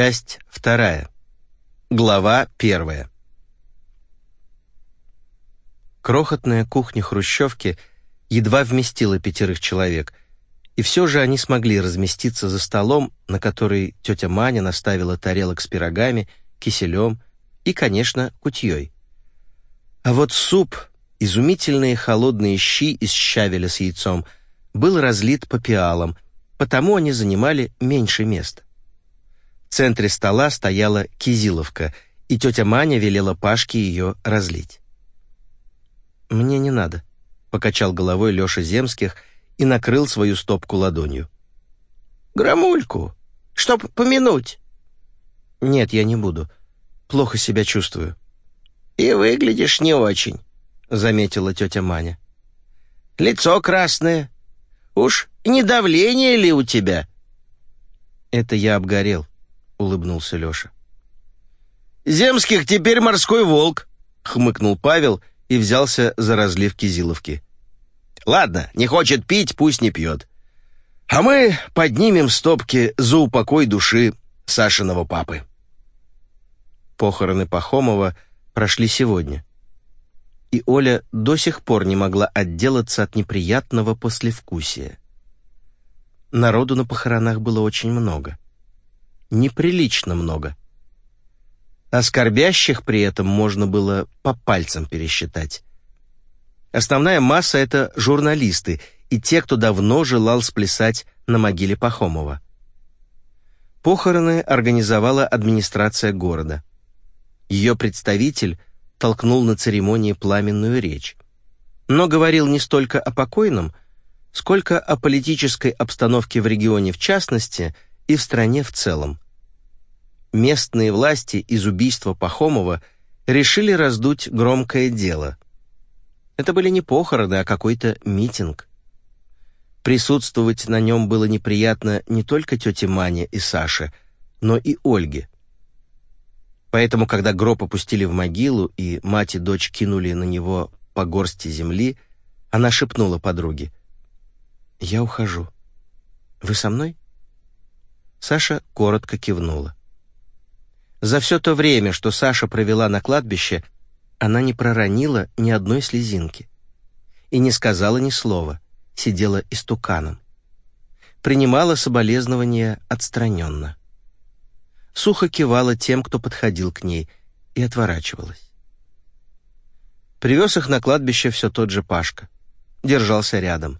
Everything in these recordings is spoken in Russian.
Часть вторая. Глава первая. Крохотная кухня хрущевки едва вместила пятерых человек, и все же они смогли разместиться за столом, на который тетя Маня наставила тарелок с пирогами, киселем и, конечно, кутьей. А вот суп, изумительные холодные щи из щавеля с яйцом, был разлит по пиалам, потому они занимали меньше места. В центре стола стояла кизиловка, и тетя Маня велела Пашке ее разлить. «Мне не надо», — покачал головой Леша Земских и накрыл свою стопку ладонью. «Громульку, чтоб помянуть». «Нет, я не буду. Плохо себя чувствую». «И выглядишь не очень», — заметила тетя Маня. «Лицо красное. Уж не давление ли у тебя?» «Это я обгорел», — улыбнулся Леша. «Земских теперь морской волк», — хмыкнул Павел и взялся за разлив кизиловки. «Ладно, не хочет пить, пусть не пьет. А мы поднимем стопки за упокой души Сашиного папы». Похороны Пахомова прошли сегодня. И Оля до сих пор не могла отделаться от неприятного послевкусия. Народу на похоронах было очень много неприлично много. А скорбящих при этом можно было по пальцам пересчитать. Основная масса — это журналисты и те, кто давно желал сплясать на могиле Пахомова. Похороны организовала администрация города. Ее представитель толкнул на церемонии пламенную речь. Но говорил не столько о покойном, сколько о политической обстановке в регионе в частности — и в стране в целом. Местные власти из убийства Пахомова решили раздуть громкое дело. Это были не похороны, а какой-то митинг. Присутствовать на нем было неприятно не только тете Мане и Саше, но и Ольге. Поэтому, когда гроб опустили в могилу и мать и дочь кинули на него по горсти земли, она шепнула подруге. «Я ухожу. Вы со мной?» Саша коротко кивнула. За все то время, что Саша провела на кладбище, она не проронила ни одной слезинки и не сказала ни слова, сидела истуканом. Принимала соболезнования отстраненно. Сухо кивала тем, кто подходил к ней, и отворачивалась. Привез их на кладбище все тот же Пашка. Держался рядом.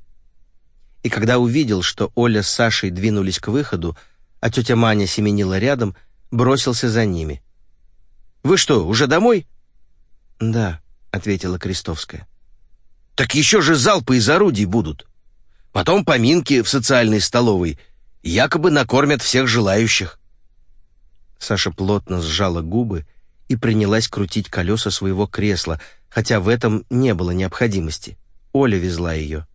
И когда увидел, что Оля с Сашей двинулись к выходу, а тетя Маня семенила рядом, бросился за ними. «Вы что, уже домой?» «Да», — ответила Крестовская. «Так еще же залпы из орудий будут. Потом поминки в социальной столовой. Якобы накормят всех желающих». Саша плотно сжала губы и принялась крутить колеса своего кресла, хотя в этом не было необходимости. Оля везла ее.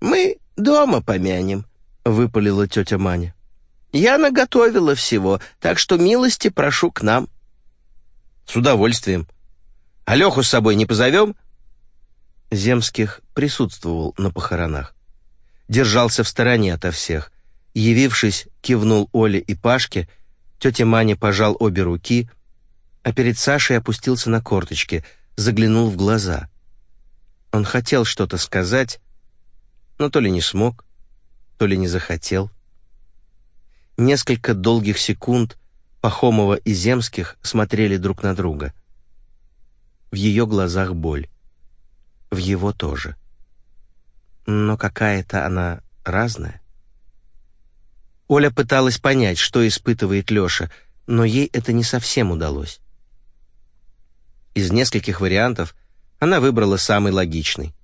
«Мы дома помянем», — выпалила тетя Маня. Я наготовила всего, так что милости прошу к нам». «С удовольствием. А Леху с собой не позовем?» Земских присутствовал на похоронах. Держался в стороне ото всех. Явившись, кивнул Оле и Пашке, тетя Маня пожал обе руки, а перед Сашей опустился на корточки, заглянул в глаза. Он хотел что-то сказать, но то ли не смог, то ли не захотел. Несколько долгих секунд Пахомова и Земских смотрели друг на друга. В ее глазах боль. В его тоже. Но какая-то она разная. Оля пыталась понять, что испытывает Леша, но ей это не совсем удалось. Из нескольких вариантов она выбрала самый логичный.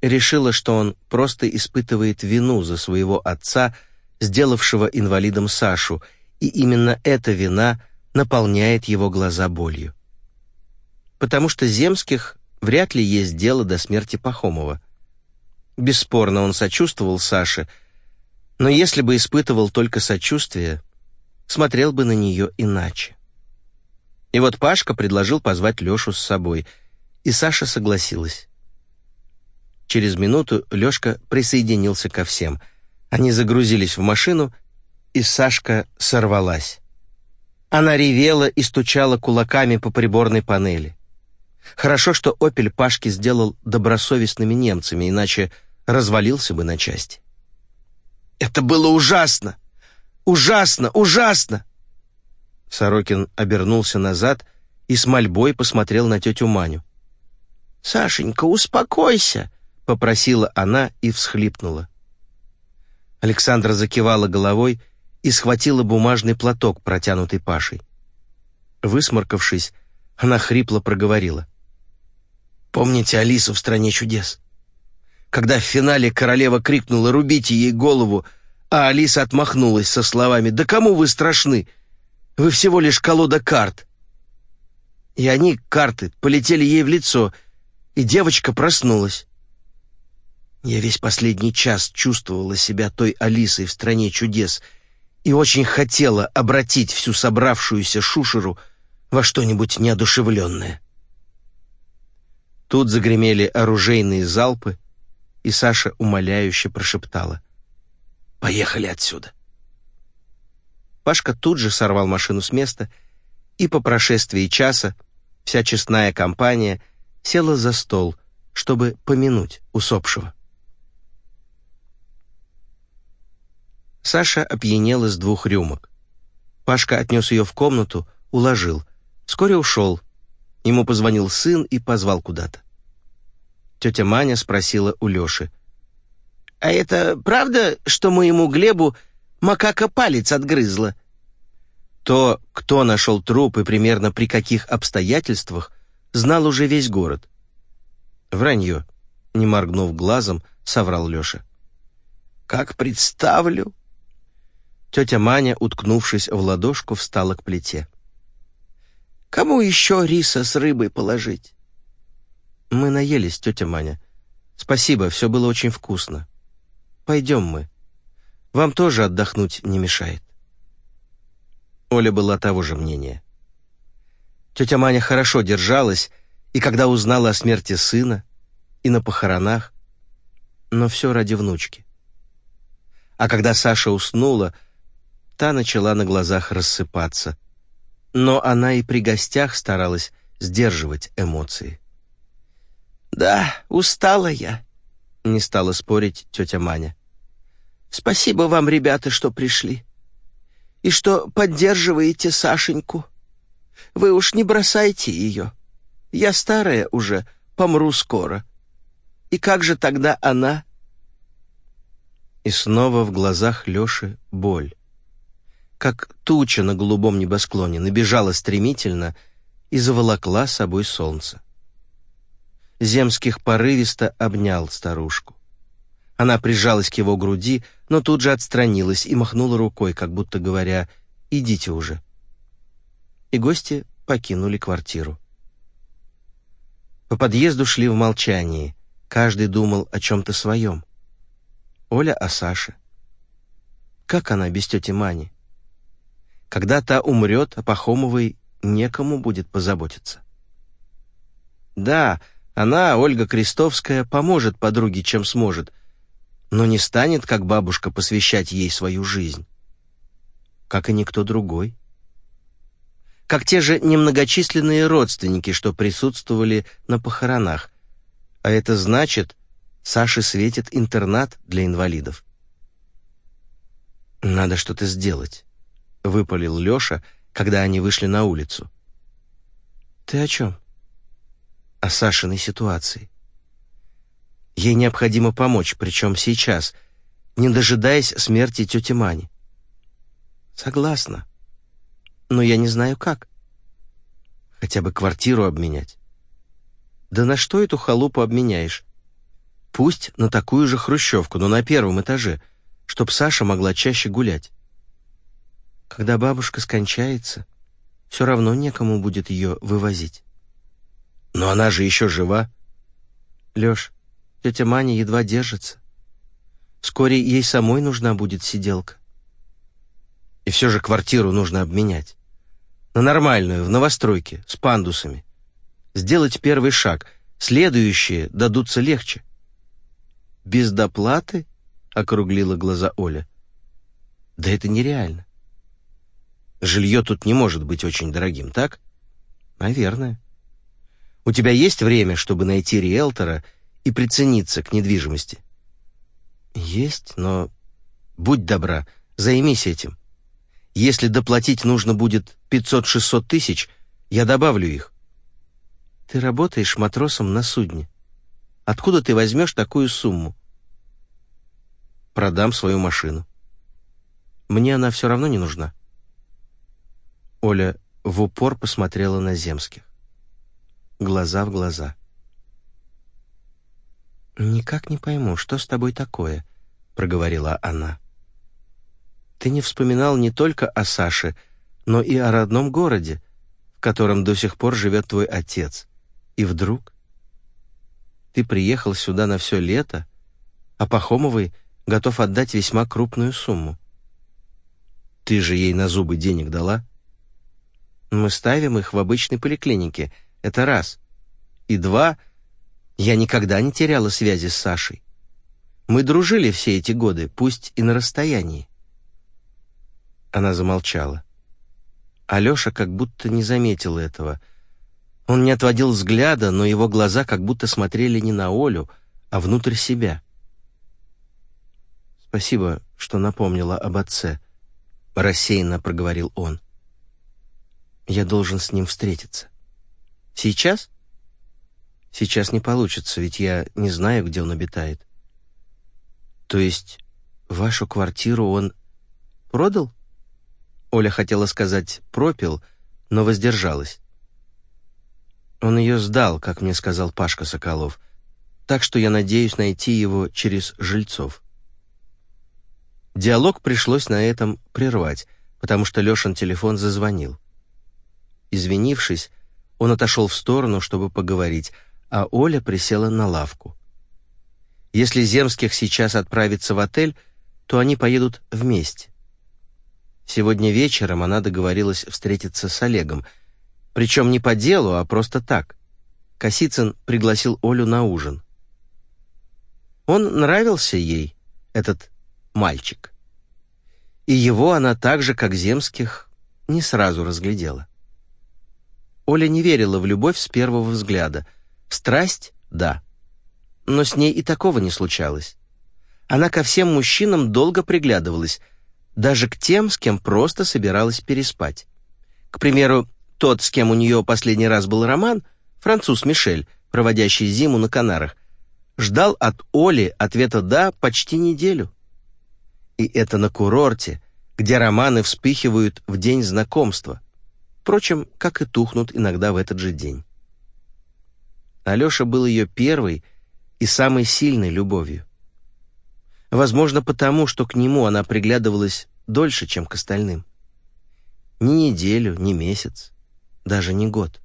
Решила, что он просто испытывает вину за своего отца, сделавшего инвалидом Сашу, и именно эта вина наполняет его глаза болью. Потому что Земских вряд ли есть дело до смерти Пахомова. Бесспорно, он сочувствовал Саше, но если бы испытывал только сочувствие, смотрел бы на нее иначе. И вот Пашка предложил позвать Лешу с собой, и Саша согласилась. Через минуту Лешка присоединился ко всем — они загрузились в машину, и Сашка сорвалась. Она ревела и стучала кулаками по приборной панели. Хорошо, что «Опель» Пашки сделал добросовестными немцами, иначе развалился бы на части. «Это было ужасно! Ужасно! Ужасно!» Сорокин обернулся назад и с мольбой посмотрел на тетю Маню. «Сашенька, успокойся!» — попросила она и всхлипнула. Александра закивала головой и схватила бумажный платок, протянутый Пашей. Высморкавшись, она хрипло проговорила. «Помните Алису в «Стране чудес»? Когда в финале королева крикнула «Рубите ей голову!», а Алиса отмахнулась со словами «Да кому вы страшны? Вы всего лишь колода карт!» И они, карты, полетели ей в лицо, и девочка проснулась. Я весь последний час чувствовала себя той Алисой в «Стране чудес», и очень хотела обратить всю собравшуюся шушеру во что-нибудь неодушевленное. Тут загремели оружейные залпы, и Саша умоляюще прошептала. «Поехали отсюда!» Пашка тут же сорвал машину с места, и по прошествии часа вся честная компания села за стол, чтобы помянуть усопшего. Саша опьянел из двух рюмок. Пашка отнес ее в комнату, уложил. Вскоре ушел. Ему позвонил сын и позвал куда-то. Тетя Маня спросила у Леши. «А это правда, что моему Глебу макака палец отгрызла?» То, кто нашел труп и примерно при каких обстоятельствах, знал уже весь город. «Вранье», — не моргнув глазом, соврал Леша. «Как представлю!» Тетя Маня, уткнувшись в ладошку, встала к плите. «Кому еще риса с рыбой положить?» «Мы наелись, тетя Маня. Спасибо, все было очень вкусно. Пойдем мы. Вам тоже отдохнуть не мешает». Оля была того же мнения. Тетя Маня хорошо держалась, и когда узнала о смерти сына, и на похоронах, но все ради внучки. А когда Саша уснула, та начала на глазах рассыпаться. Но она и при гостях старалась сдерживать эмоции. «Да, устала я», — не стала спорить тетя Маня. «Спасибо вам, ребята, что пришли. И что поддерживаете Сашеньку. Вы уж не бросайте ее. Я старая уже, помру скоро. И как же тогда она?» И снова в глазах Лёши боль как туча на голубом небосклоне, набежала стремительно и заволокла собой солнце. Земских порывисто обнял старушку. Она прижалась к его груди, но тут же отстранилась и махнула рукой, как будто говоря «идите уже». И гости покинули квартиру. По подъезду шли в молчании, каждый думал о чем-то своем. Оля о Саше. Как она без тети Мани? Когда та умрет, а Пахомовой некому будет позаботиться. Да, она, Ольга Крестовская, поможет подруге, чем сможет, но не станет, как бабушка, посвящать ей свою жизнь. Как и никто другой. Как те же немногочисленные родственники, что присутствовали на похоронах. А это значит, Саше светит интернат для инвалидов. Надо что-то сделать. — выпалил Леша, когда они вышли на улицу. «Ты о чем?» «О Сашиной ситуации. Ей необходимо помочь, причем сейчас, не дожидаясь смерти тети Мани». «Согласна. Но я не знаю, как. Хотя бы квартиру обменять». «Да на что эту халупу обменяешь? Пусть на такую же хрущевку, но на первом этаже, чтоб Саша могла чаще гулять». Когда бабушка скончается, все равно некому будет ее вывозить. Но она же еще жива. Леш, тетя Маня едва держится. Вскоре ей самой нужна будет сиделка. И все же квартиру нужно обменять. На нормальную, в новостройке, с пандусами. Сделать первый шаг. Следующие дадутся легче. «Без доплаты?» — округлила глаза Оля. «Да это нереально. Жилье тут не может быть очень дорогим, так? Наверное. У тебя есть время, чтобы найти риэлтора и прицениться к недвижимости? Есть, но... Будь добра, займись этим. Если доплатить нужно будет 500-600 тысяч, я добавлю их. Ты работаешь матросом на судне. Откуда ты возьмешь такую сумму? Продам свою машину. Мне она все равно не нужна. Оля в упор посмотрела на Земских. Глаза в глаза. «Никак не пойму, что с тобой такое?» — проговорила она. «Ты не вспоминал не только о Саше, но и о родном городе, в котором до сих пор живет твой отец. И вдруг ты приехал сюда на все лето, а Пахомовой готов отдать весьма крупную сумму. Ты же ей на зубы денег дала?» Мы ставим их в обычной поликлинике. Это раз. И два, я никогда не теряла связи с Сашей. Мы дружили все эти годы, пусть и на расстоянии. Она замолчала. Алеша как будто не заметил этого. Он не отводил взгляда, но его глаза как будто смотрели не на Олю, а внутрь себя. «Спасибо, что напомнила об отце», — рассеянно проговорил он. Я должен с ним встретиться. Сейчас? Сейчас не получится, ведь я не знаю, где он обитает. То есть вашу квартиру он продал? Оля хотела сказать «пропил», но воздержалась. Он ее сдал, как мне сказал Пашка Соколов, так что я надеюсь найти его через жильцов. Диалог пришлось на этом прервать, потому что Лешин телефон зазвонил. Извинившись, он отошел в сторону, чтобы поговорить, а Оля присела на лавку. Если Земских сейчас отправится в отель, то они поедут вместе. Сегодня вечером она договорилась встретиться с Олегом, причем не по делу, а просто так. Косицын пригласил Олю на ужин. Он нравился ей, этот мальчик. И его она так же, как Земских, не сразу разглядела. Оля не верила в любовь с первого взгляда. Страсть — да. Но с ней и такого не случалось. Она ко всем мужчинам долго приглядывалась, даже к тем, с кем просто собиралась переспать. К примеру, тот, с кем у нее последний раз был роман, француз Мишель, проводящий зиму на Канарах, ждал от Оли ответа «да» почти неделю. И это на курорте, где романы вспыхивают в день знакомства. Впрочем, как и тухнут иногда в этот же день. Алеша был ее первой и самой сильной любовью. Возможно, потому, что к нему она приглядывалась дольше, чем к остальным. Ни неделю, ни месяц, даже не год.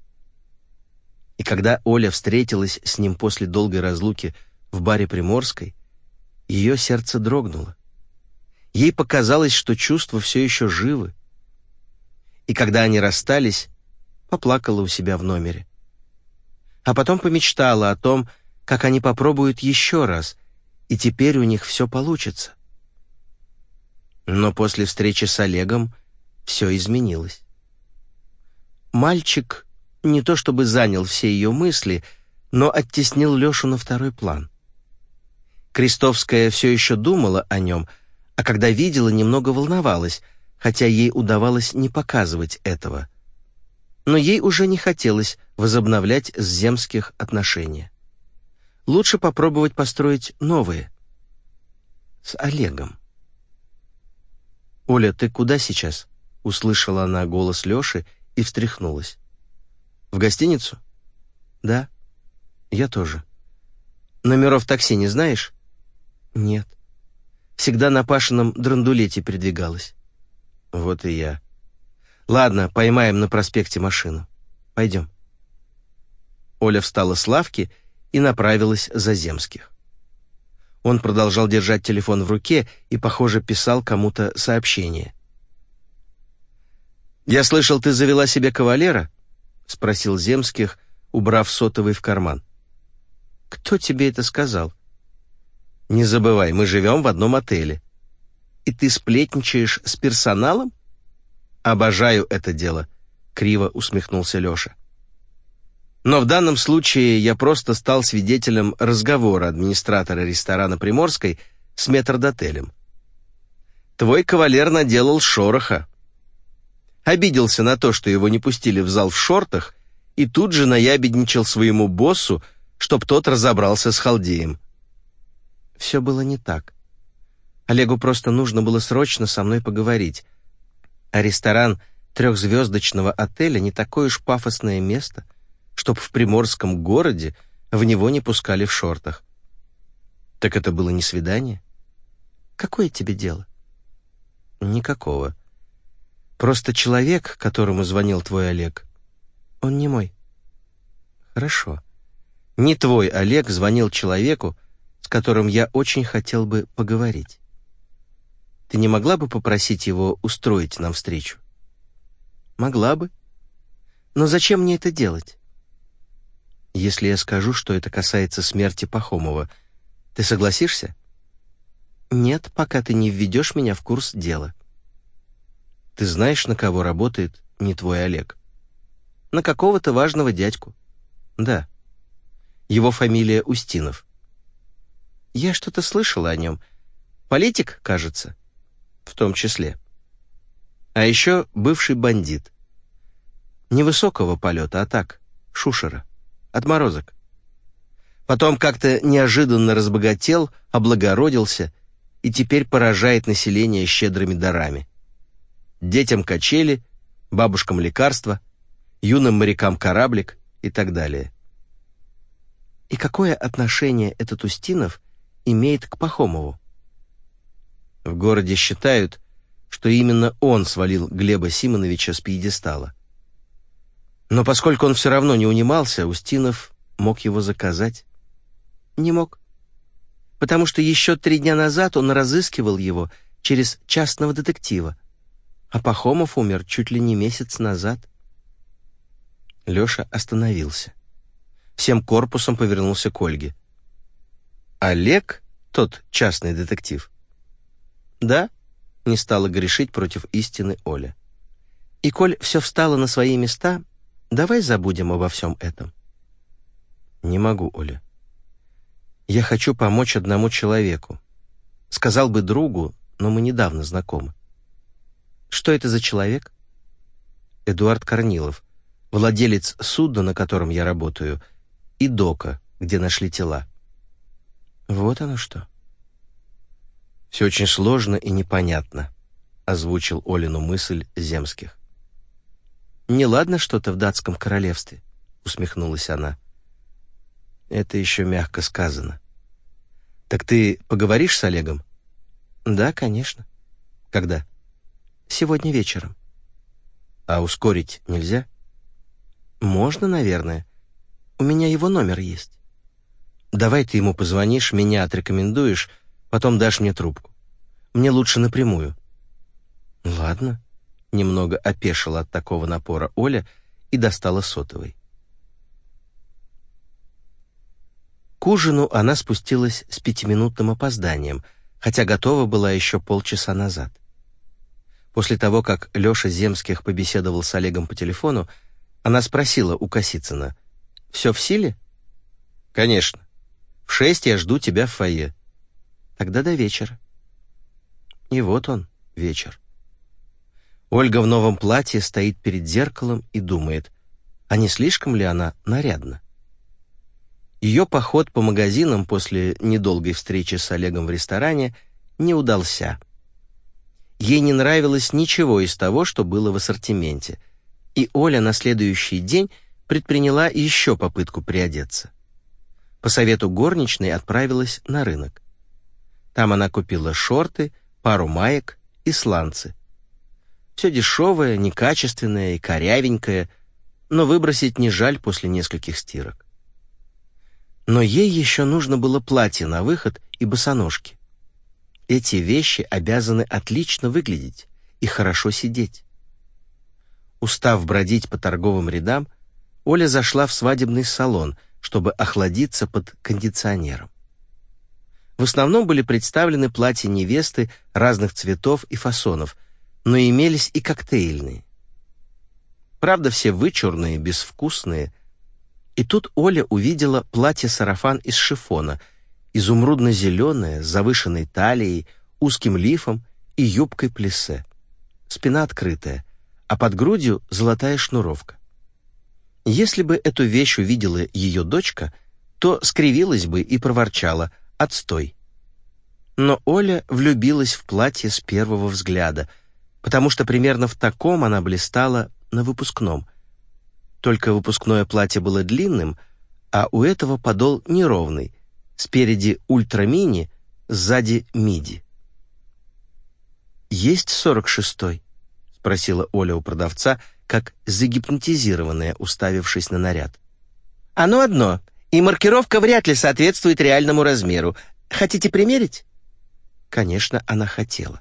И когда Оля встретилась с ним после долгой разлуки в баре Приморской, ее сердце дрогнуло. Ей показалось, что чувства все еще живы, и когда они расстались, поплакала у себя в номере. А потом помечтала о том, как они попробуют еще раз, и теперь у них все получится. Но после встречи с Олегом все изменилось. Мальчик не то чтобы занял все ее мысли, но оттеснил Лешу на второй план. Крестовская все еще думала о нем, а когда видела, немного волновалась — хотя ей удавалось не показывать этого. Но ей уже не хотелось возобновлять с земских отношения. Лучше попробовать построить новые. С Олегом. «Оля, ты куда сейчас?» — услышала она голос Лёши и встряхнулась. «В гостиницу?» «Да». «Я тоже». «Номеров такси не знаешь?» «Нет». Всегда на Пашином драндулете передвигалась. Вот и я. Ладно, поймаем на проспекте машину. Пойдем. Оля встала с лавки и направилась за Земских. Он продолжал держать телефон в руке и, похоже, писал кому-то сообщение. «Я слышал, ты завела себе кавалера?» — спросил Земских, убрав сотовый в карман. «Кто тебе это сказал?» «Не забывай, мы живем в одном отеле» и ты сплетничаешь с персоналом? «Обожаю это дело», — криво усмехнулся Леша. Но в данном случае я просто стал свидетелем разговора администратора ресторана «Приморской» с метрдотелем. Твой кавалер наделал шороха. Обиделся на то, что его не пустили в зал в шортах, и тут же наябедничал своему боссу, чтоб тот разобрался с халдеем. Все было не так. Олегу просто нужно было срочно со мной поговорить. А ресторан трехзвездочного отеля не такое уж пафосное место — чтоб в приморском городе в него не пускали в шортах. Так это было не свидание? Какое тебе дело? Никакого. Просто человек, которому звонил твой Олег, он не мой. Хорошо. Не твой Олег звонил человеку, с которым я очень хотел бы поговорить. Ты не могла бы попросить его устроить нам встречу? Могла бы. Но зачем мне это делать? Если я скажу, что это касается смерти Пахомова, ты согласишься? Нет, пока ты не введешь меня в курс дела. Ты знаешь, на кого работает не твой Олег? На какого-то важного дядьку. Да. Его фамилия Устинов. Я что-то слышала о нем. Политик, кажется. В том числе. А еще бывший бандит. Невысокого полета, а так, шушера. Отморозок. Потом как-то неожиданно разбогател, облагородился и теперь поражает население щедрыми дарами. Детям качели, бабушкам лекарства, юным морякам кораблик и так далее. И какое отношение этот Устинов имеет к Пахомову? В городе считают, что именно он свалил Глеба Симоновича с пьедестала. Но поскольку он все равно не унимался, Устинов мог его заказать. Не мог. Потому что еще три дня назад он разыскивал его через частного детектива. А Пахомов умер чуть ли не месяц назад. Леша остановился. Всем корпусом повернулся к Ольге. «Олег, тот частный детектив?» «Да», — не стала грешить против истины Оля. И коль все встало на свои места, Давай забудем обо всем этом. Не могу, Оля. Я хочу помочь одному человеку. Сказал бы другу, но мы недавно знакомы. Что это за человек? Эдуард Корнилов, владелец судна, на котором я работаю, и дока, где нашли тела. Вот оно что. Все очень сложно и непонятно, озвучил Олину мысль Земских. «Неладно что-то в датском королевстве», — усмехнулась она. «Это еще мягко сказано». «Так ты поговоришь с Олегом?» «Да, конечно». «Когда?» «Сегодня вечером». «А ускорить нельзя?» «Можно, наверное. У меня его номер есть». «Давай ты ему позвонишь, меня отрекомендуешь, потом дашь мне трубку. Мне лучше напрямую». «Ладно», Немного опешила от такого напора Оля и достала сотовый. К ужину она спустилась с пятиминутным опозданием, хотя готова была еще полчаса назад. После того, как Леша Земских побеседовал с Олегом по телефону, она спросила у Косицына, «Все в силе?» «Конечно. В шесть я жду тебя в фойе». «Тогда до вечера». И вот он, вечер. Ольга в новом платье стоит перед зеркалом и думает, а не слишком ли она нарядна? Ее поход по магазинам после недолгой встречи с Олегом в ресторане не удался. Ей не нравилось ничего из того, что было в ассортименте, и Оля на следующий день предприняла еще попытку приодеться. По совету горничной отправилась на рынок. Там она купила шорты, пару маек и сланцы. Все дешевое, некачественное и корявенькое, но выбросить не жаль после нескольких стирок. Но ей еще нужно было платье на выход и босоножки. Эти вещи обязаны отлично выглядеть и хорошо сидеть. Устав бродить по торговым рядам, Оля зашла в свадебный салон, чтобы охладиться под кондиционером. В основном были представлены платья невесты разных цветов и фасонов – но имелись и коктейльные. Правда, все вычурные, безвкусные. И тут Оля увидела платье-сарафан из шифона, изумрудно-зеленое, с завышенной талией, узким лифом и юбкой плесе. Спина открытая, а под грудью золотая шнуровка. Если бы эту вещь увидела ее дочка, то скривилась бы и проворчала «Отстой!». Но Оля влюбилась в платье с первого взгляда, потому что примерно в таком она блистала на выпускном. Только выпускное платье было длинным, а у этого подол неровный, спереди ультрамини, сзади миди. «Есть сорок шестой?» — спросила Оля у продавца, как загипнотизированная, уставившись на наряд. «Оно одно, и маркировка вряд ли соответствует реальному размеру. Хотите примерить?» Конечно, она хотела.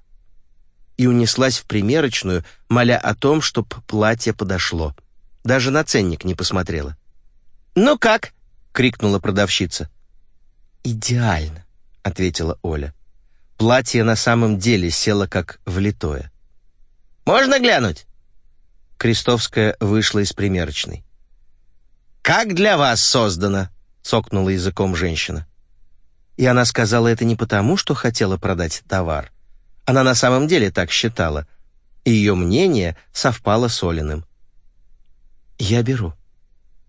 И унеслась в примерочную, моля о том, чтоб платье подошло. Даже на ценник не посмотрела. «Ну как?» — крикнула продавщица. «Идеально», — ответила Оля. Платье на самом деле село как влитое. «Можно глянуть?» Крестовская вышла из примерочной. «Как для вас создано?» — цокнула языком женщина. И она сказала это не потому, что хотела продать товар. Она на самом деле так считала. И ее мнение совпало с Олиным. «Я беру».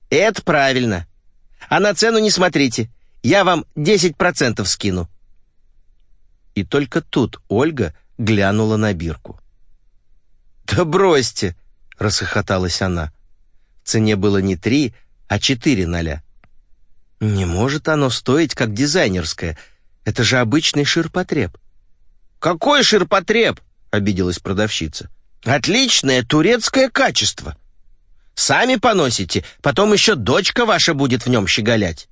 «Это правильно. А на цену не смотрите. Я вам 10% скину». И только тут Ольга глянула на бирку. «Да бросьте!» — расхохоталась она. В цене было не три, а четыре ноля. «Не может оно стоить, как дизайнерское. Это же обычный ширпотреб». «Какой ширпотреб?» — обиделась продавщица. «Отличное турецкое качество. Сами поносите, потом еще дочка ваша будет в нем щеголять».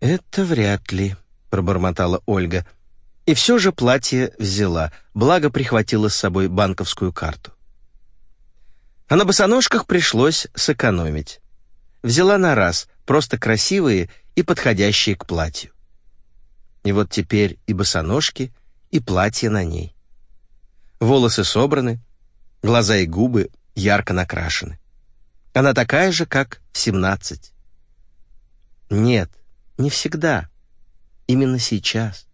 «Это вряд ли», — пробормотала Ольга. И все же платье взяла, благо прихватила с собой банковскую карту. А на босоножках пришлось сэкономить. Взяла на раз, просто красивые и подходящие к платью. И вот теперь и босоножки, и платье на ней. Волосы собраны, глаза и губы ярко накрашены. Она такая же, как в семнадцать. Нет, не всегда. Именно сейчас.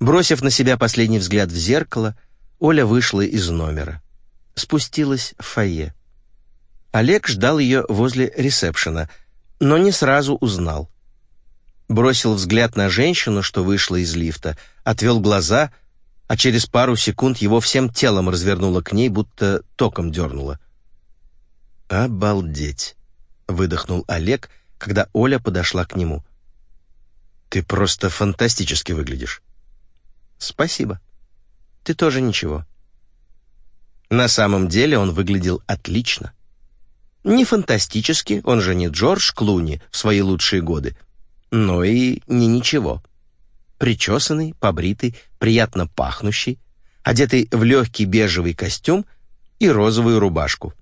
Бросив на себя последний взгляд в зеркало, Оля вышла из номера. Спустилась в фойе. Олег ждал ее возле ресепшена, но не сразу узнал. Бросил взгляд на женщину, что вышла из лифта, отвел глаза, а через пару секунд его всем телом развернуло к ней, будто током дернуло. «Обалдеть!» — выдохнул Олег, когда Оля подошла к нему. «Ты просто фантастически выглядишь». «Спасибо. Ты тоже ничего». На самом деле он выглядел отлично. Не фантастически, он же не Джордж Клуни в свои лучшие годы, но и не ничего. Причесанный, побритый, приятно пахнущий, одетый в легкий бежевый костюм и розовую рубашку.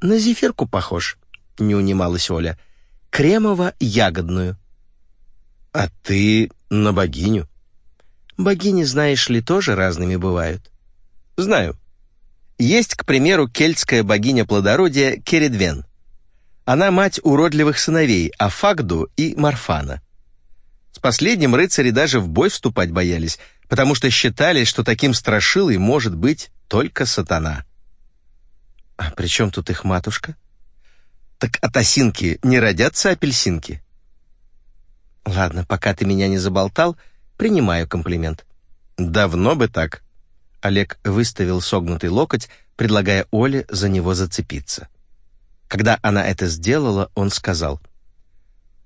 «На зефирку похож», — не унималась Оля. «Кремово-ягодную». «А ты на богиню?» «Богини, знаешь ли, тоже разными бывают». «Знаю», есть, к примеру, кельтская богиня плодородия Кередвен. Она мать уродливых сыновей Афагду и Марфана. С последним рыцари даже в бой вступать боялись, потому что считали, что таким страшилой может быть только сатана. А при чем тут их матушка? Так от осинки не родятся апельсинки? Ладно, пока ты меня не заболтал, принимаю комплимент. Давно бы так. Олег выставил согнутый локоть, предлагая Оле за него зацепиться. Когда она это сделала, он сказал,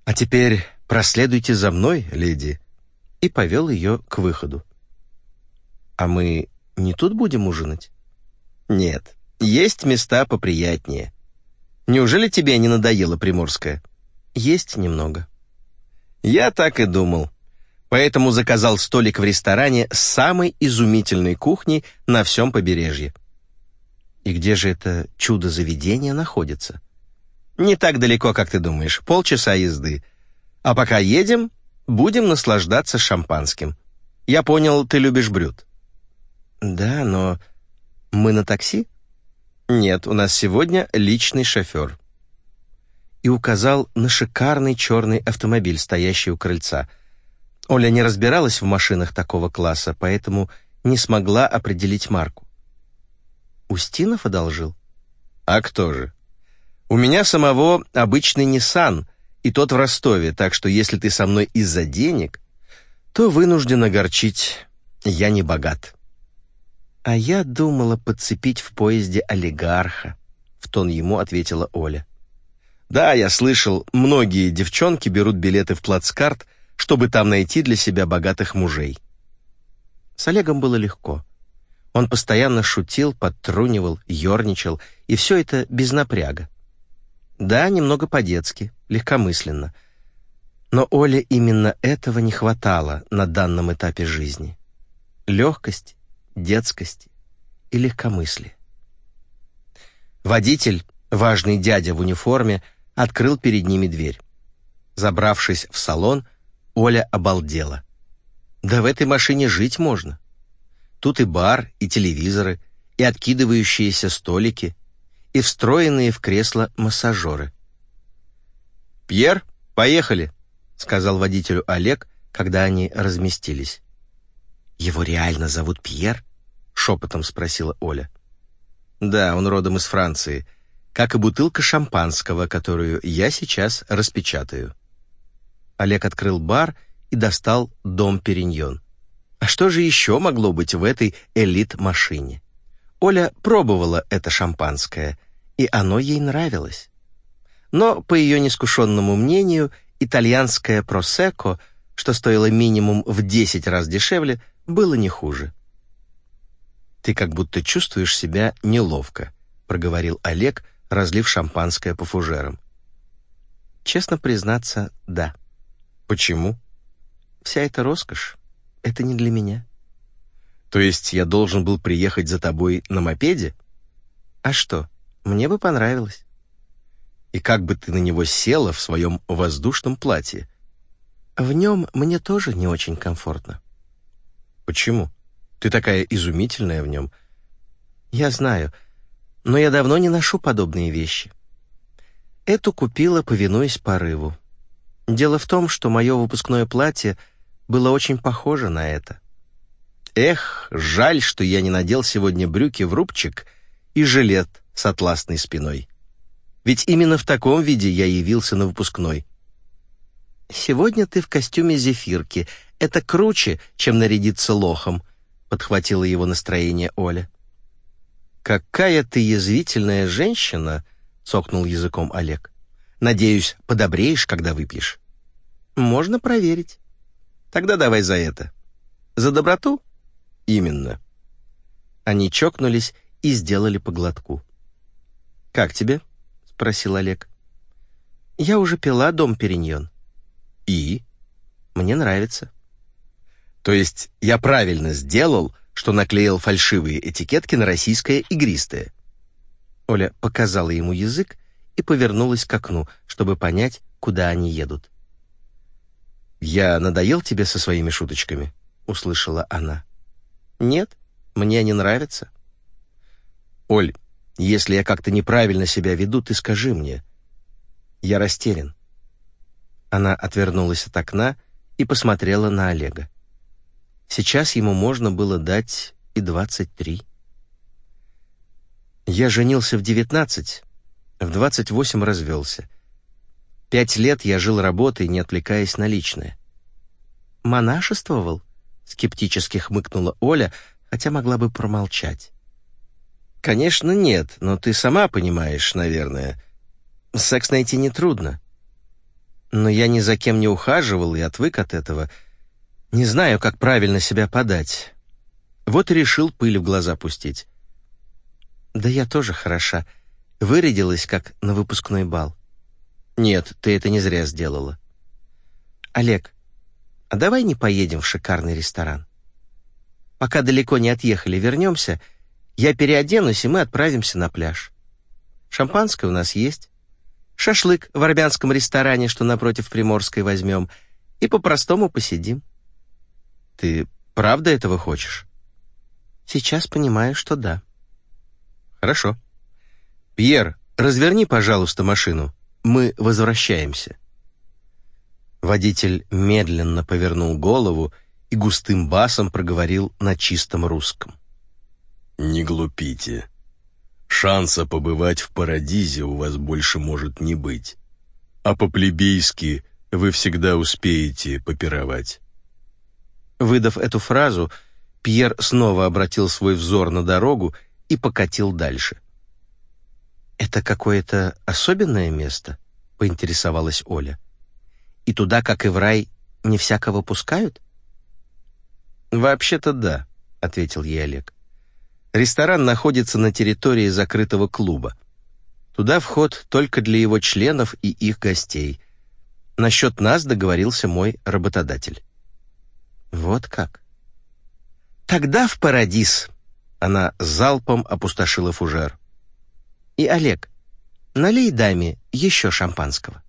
«А теперь проследуйте за мной, леди», и повел ее к выходу. «А мы не тут будем ужинать?» «Нет, есть места поприятнее. Неужели тебе не надоело Приморское?» «Есть немного». «Я так и думал поэтому заказал столик в ресторане с самой изумительной кухней на всем побережье. И где же это чудо-заведение находится? Не так далеко, как ты думаешь, полчаса езды. А пока едем, будем наслаждаться шампанским. Я понял, ты любишь брют. «Да, но мы на такси?» «Нет, у нас сегодня личный шофер». И указал на шикарный черный автомобиль, стоящий у крыльца. Оля не разбиралась в машинах такого класса, поэтому не смогла определить марку. «Устинов одолжил?» «А кто же?» «У меня самого обычный Nissan, и тот в Ростове, так что если ты со мной из-за денег, то вынужден огорчить. Я не богат». «А я думала подцепить в поезде олигарха», — в тон ему ответила Оля. «Да, я слышал, многие девчонки берут билеты в плацкарт, чтобы там найти для себя богатых мужей». С Олегом было легко. Он постоянно шутил, подтрунивал, ерничал, и все это без напряга. Да, немного по-детски, легкомысленно. Но Оле именно этого не хватало на данном этапе жизни. Легкость, детскости и легкомыслия. Водитель, важный дядя в униформе, открыл перед ними дверь. Забравшись в салон, Оля обалдела. Да в этой машине жить можно. Тут и бар, и телевизоры, и откидывающиеся столики, и встроенные в кресло массажеры. «Пьер, поехали», — сказал водителю Олег, когда они разместились. «Его реально зовут Пьер?» — шепотом спросила Оля. «Да, он родом из Франции, как и бутылка шампанского, которую я сейчас распечатаю». Олег открыл бар и достал дом Периньон. А что же еще могло быть в этой элит-машине? Оля пробовала это шампанское, и оно ей нравилось. Но, по ее нескушенному мнению, итальянское просекко, что стоило минимум в 10 раз дешевле, было не хуже. «Ты как будто чувствуешь себя неловко», — проговорил Олег, разлив шампанское по фужерам. «Честно признаться, да». «Почему?» «Вся эта роскошь — это не для меня». «То есть я должен был приехать за тобой на мопеде?» «А что, мне бы понравилось». «И как бы ты на него села в своем воздушном платье?» «В нем мне тоже не очень комфортно». «Почему? Ты такая изумительная в нем». «Я знаю, но я давно не ношу подобные вещи. Эту купила, повинуясь порыву. Дело в том, что мое выпускное платье было очень похоже на это. Эх, жаль, что я не надел сегодня брюки в рубчик и жилет с атласной спиной. Ведь именно в таком виде я явился на выпускной. «Сегодня ты в костюме зефирки. Это круче, чем нарядиться лохом», — подхватила его настроение Оля. «Какая ты язвительная женщина!» — цокнул языком Олег. «Надеюсь, подобреешь, когда выпьешь». «Можно проверить». «Тогда давай за это». «За доброту?» «Именно». Они чокнулись и сделали по глотку. «Как тебе?» — спросил Олег. «Я уже пила дом Периньон». «И?» «Мне нравится». «То есть я правильно сделал, что наклеил фальшивые этикетки на российское игристое?» Оля показала ему язык и повернулась к окну, чтобы понять, куда они едут. «Я надоел тебе со своими шуточками?» — услышала она. «Нет, мне они нравятся». «Оль, если я как-то неправильно себя веду, ты скажи мне. Я растерян». Она отвернулась от окна и посмотрела на Олега. Сейчас ему можно было дать и двадцать три. Я женился в девятнадцать, в двадцать восемь развелся. Пять лет я жил работой, не отвлекаясь на личное. «Монашествовал?» — скептически хмыкнула Оля, хотя могла бы промолчать. «Конечно, нет, но ты сама понимаешь, наверное. Секс найти нетрудно. Но я ни за кем не ухаживал и отвык от этого. Не знаю, как правильно себя подать. Вот и решил пыль в глаза пустить. Да я тоже хороша. Вырядилась, как на выпускной бал. Нет, ты это не зря сделала. Олег, а давай не поедем в шикарный ресторан? Пока далеко не отъехали, вернемся, я переоденусь, и мы отправимся на пляж. Шампанское у нас есть. Шашлык в армянском ресторане, что напротив Приморской, возьмем. И по-простому посидим. Ты правда этого хочешь? Сейчас понимаю, что да. Хорошо. Пьер, разверни, пожалуйста, машину. Мы возвращаемся. Водитель медленно повернул голову и густым басом проговорил на чистом русском. «Не глупите. Шанса побывать в Парадизе у вас больше может не быть. А по-плебейски вы всегда успеете попировать». Выдав эту фразу, Пьер снова обратил свой взор на дорогу и покатил дальше. «Это какое-то особенное место?» — поинтересовалась Оля. «И туда, как и в рай, не всякого пускают?» «Вообще-то да», — ответил ей Олег. «Ресторан находится на территории закрытого клуба. Туда вход только для его членов и их гостей. Насчет нас договорился мой работодатель». «Вот как?» «Тогда в парадиз!» Она залпом опустошила фужер. «И, Олег, налей даме еще шампанского».